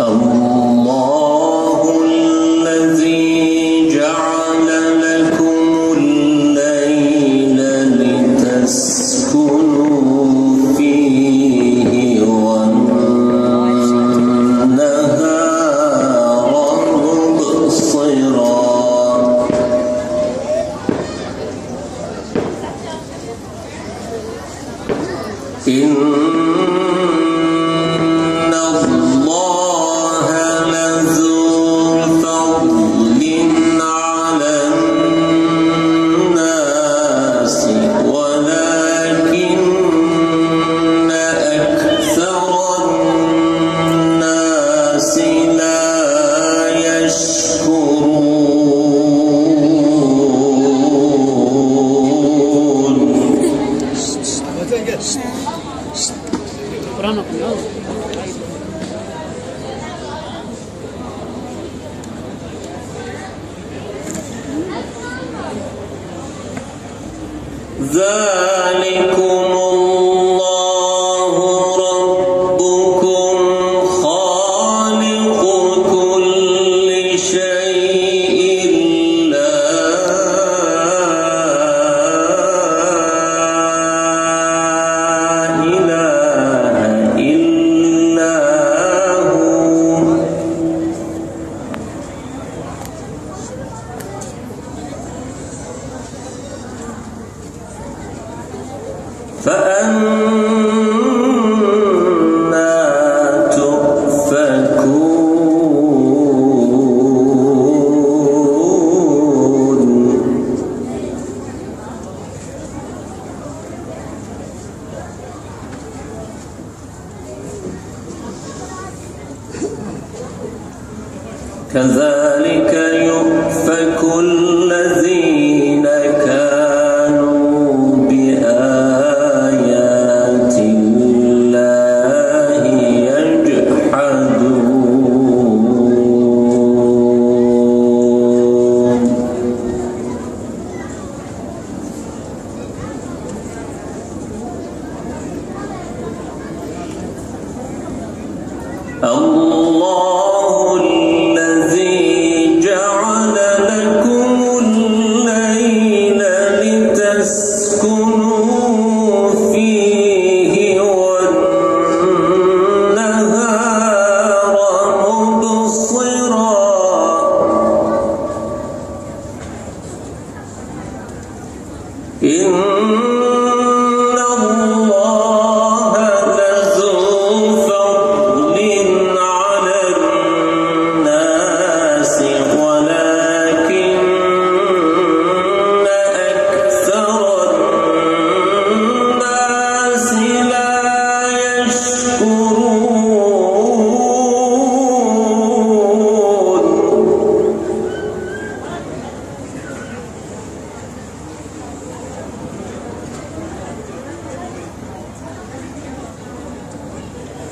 Oh. ذلكم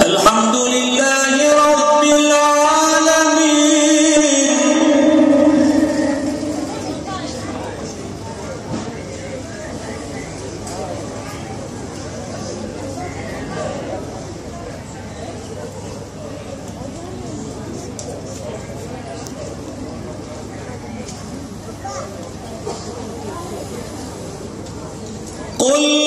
الحمد لله قل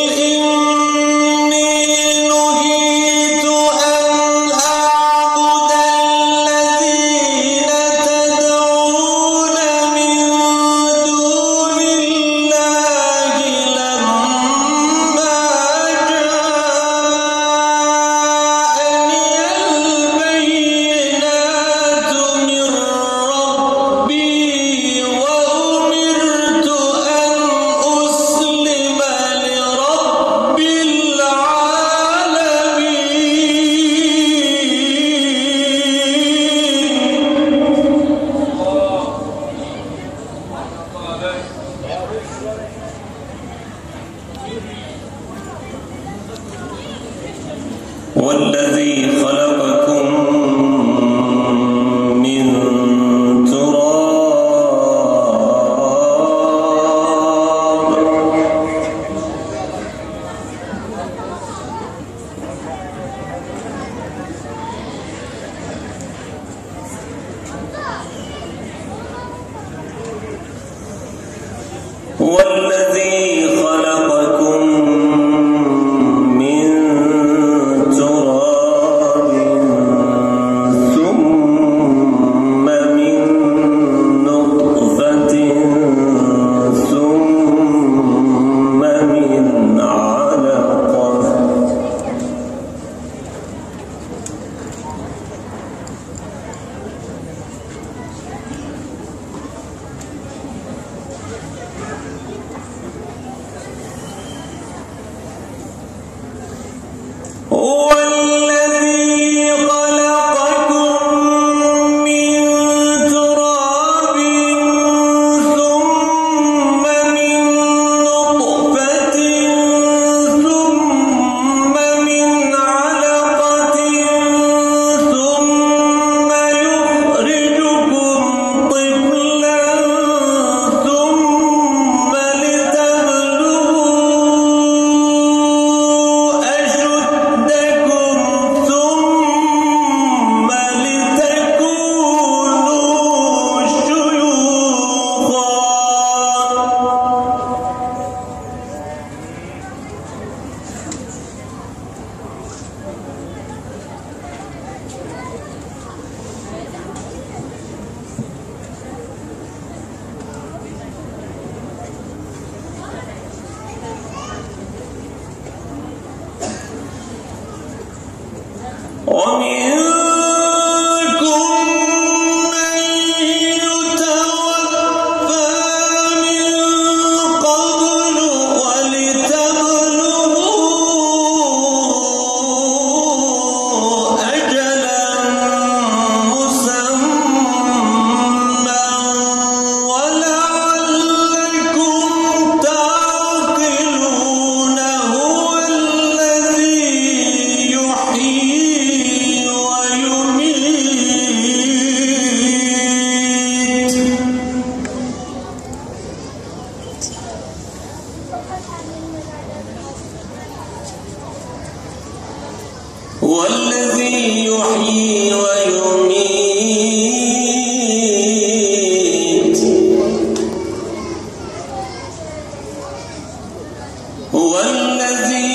هو هو الذي